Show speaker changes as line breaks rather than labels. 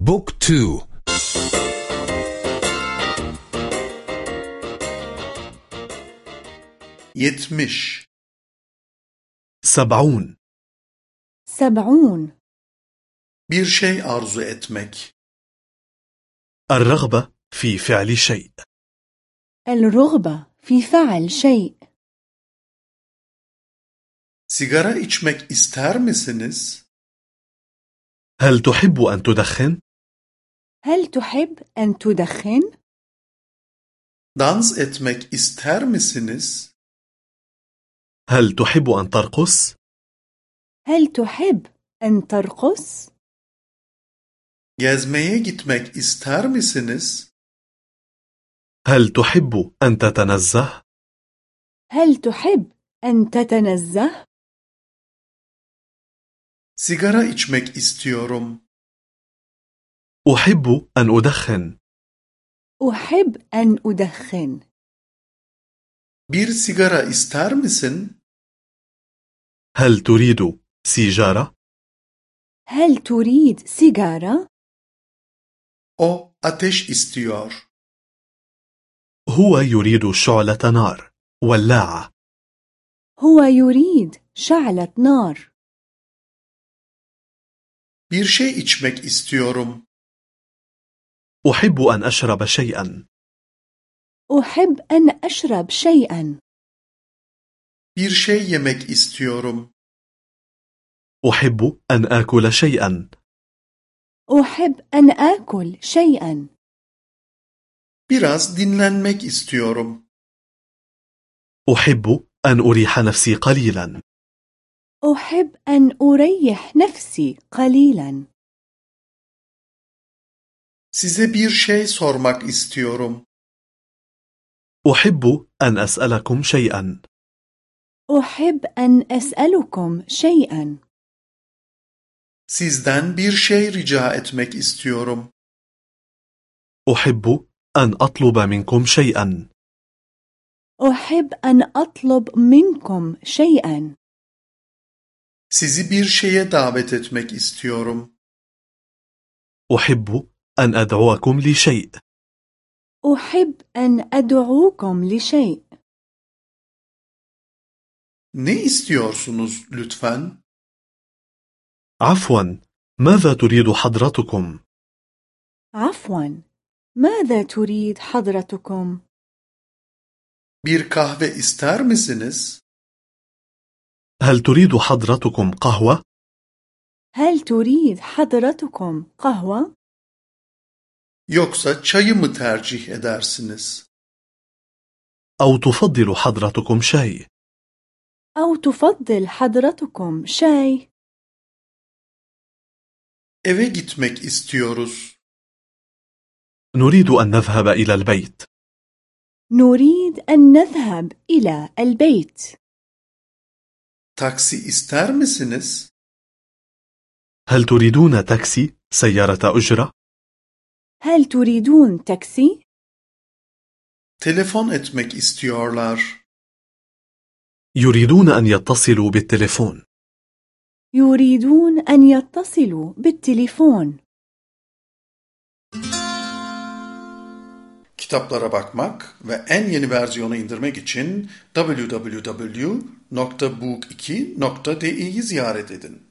بوك تو.
يتمش.
سبعون.
سبعون.
bir şey arzu etmek
الرغبة في فعل شيء.
الرغبة في فعل شيء.
sigara içmek ister misiniz
هل تحب أن تدخن؟
هل تحب أن تدخن؟
Dans etmek ister misiniz?
هل تحب أن ترقص؟
هل تحب أن ترقص؟
Gezmeye gitmek ister misiniz?
هل تحب أن تتنزه؟
هل تحب أن تتنزه؟
سيجارة içmek istiyorum.
أحب أن أدخن.
أحب أن أدخن.
Bir sigara ister misin?
هل تريد سيجارة؟
هل تريد سيجارة؟
o ateş istiyor.
هو يريد شعلة نار ولاعة.
هو يريد شعلة نار.
Bir şey içmek istiyorum.
أحب أن أشرب شيئا.
أحب أن أشرب شيئا.
Bir şey yemek istiyorum.
أحب أن آكل شيئا.
أحب أن آكل شيئا.
Biraz dinlenmek istiyorum.
أحب أن أريح نفسي قليلا.
أحب أن أريح نفسي قليلا.
size bir şey sormak istiyorum
أحب أن أسألكم شيئا
أحب أن أسألكم شيئا
sizden bir şey rica etmek istiyorum
أحب أن أطلب منكم شيئا
أحب أن أطلب منكم شيئا
sizi bir şeye davet etmek istiyorum
أحب أن أدعوكم لشيء
أحب أن أدعوكم لشيء
ne istiyorsunuz lütfen
عفوا ماذا تريد حضرتكم؟
عفوا ماذا تريد حضرتكم؟
bir kahve ister misiniz
هل تريد حضرتكم قهوة؟
هل تريد حضرتكم قهوة؟
Yoksa çayı mı tercih edersiniz
أو تفضل حضرتكم شاي؟
أو تفضل حضرتكم شاي؟
eve gitmek istiyoruz
نريد أن نذهب إلى البيت
نريد أن نذهب إلى البيت
taksi ister misiniz
هل تريدون تاكسي سيارة أجرة؟
هل تريدون تاكسي؟
telefon etmek istiyorlar
يريدون أن يتصلوا بالتليفون
يريدون أن يتصلوا بالتليفون
kitaplara bakmak ve en yeni versiyonu indirmek için www.book2.de'yi ziyaret edin.